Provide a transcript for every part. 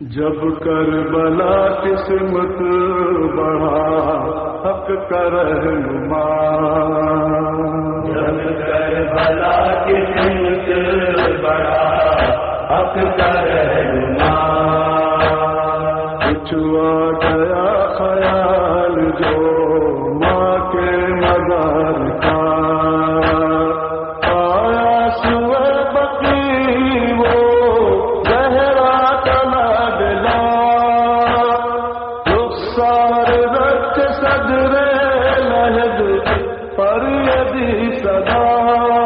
جب کر بلا قسمت بڑھا حق کر نما جب کر بلا قسمت بڑھا حق کر نما کچھ گیا خیال جو پر یدی صدا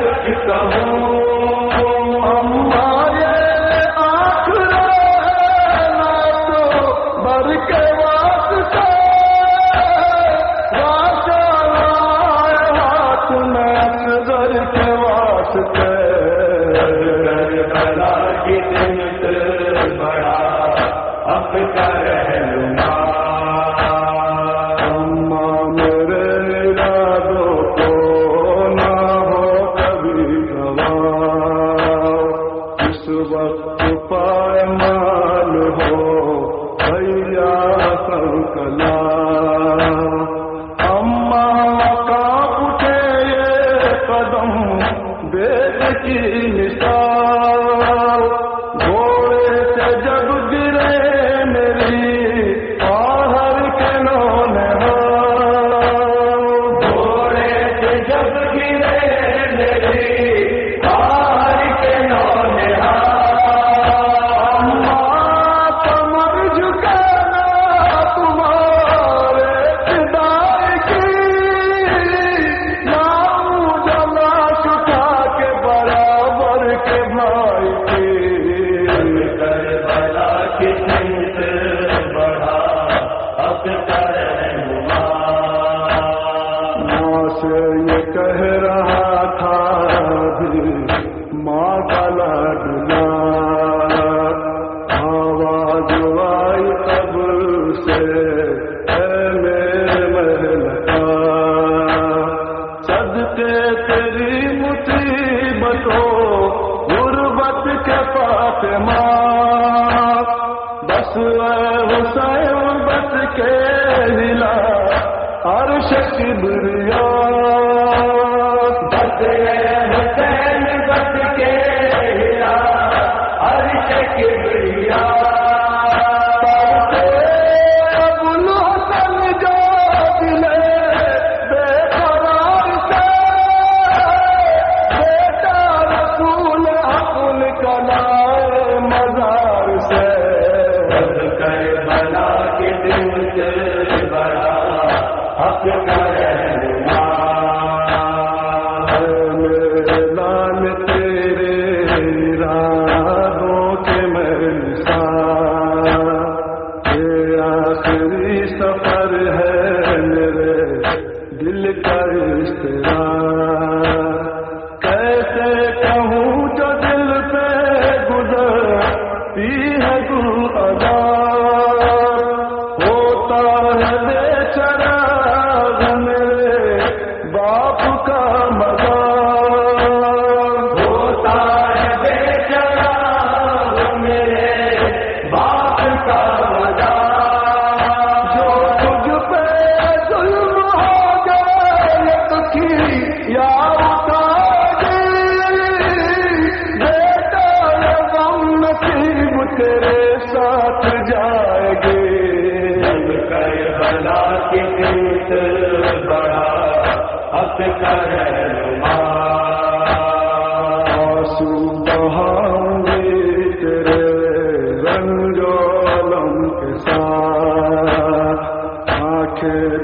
کچھ کہوں اس وقت پائمال ہو بھیا سنکلا اماں کا اٹھے یہ قدم بیت کی مثال گھوڑے سے جب گرے حسین بس کے ہلا ہر شک بریا حسین بس کے ہلا ہر شکبریا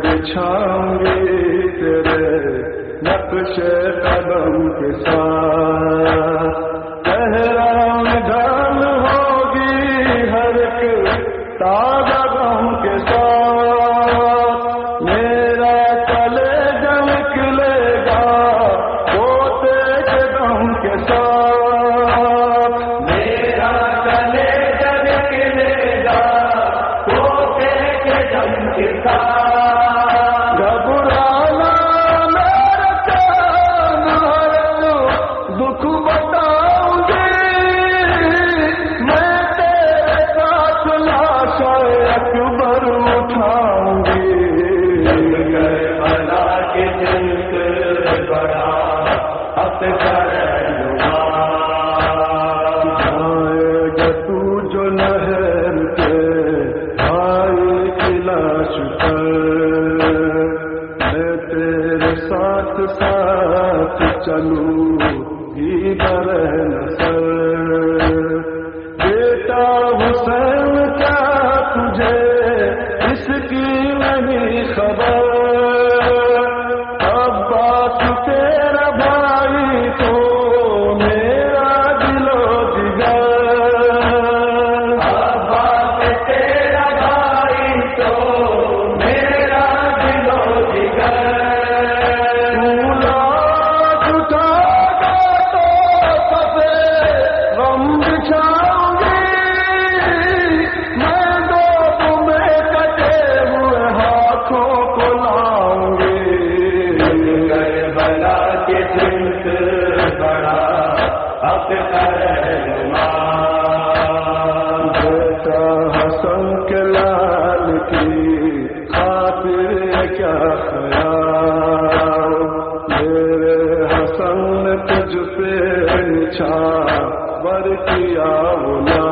بچھاؤں گے تیرے نقش قدم کے ساتھ۔ جو نہر پہ آئے کھلا شکر تیرے ساتھ ساتھ چلوں۔ اچھا کیا بولا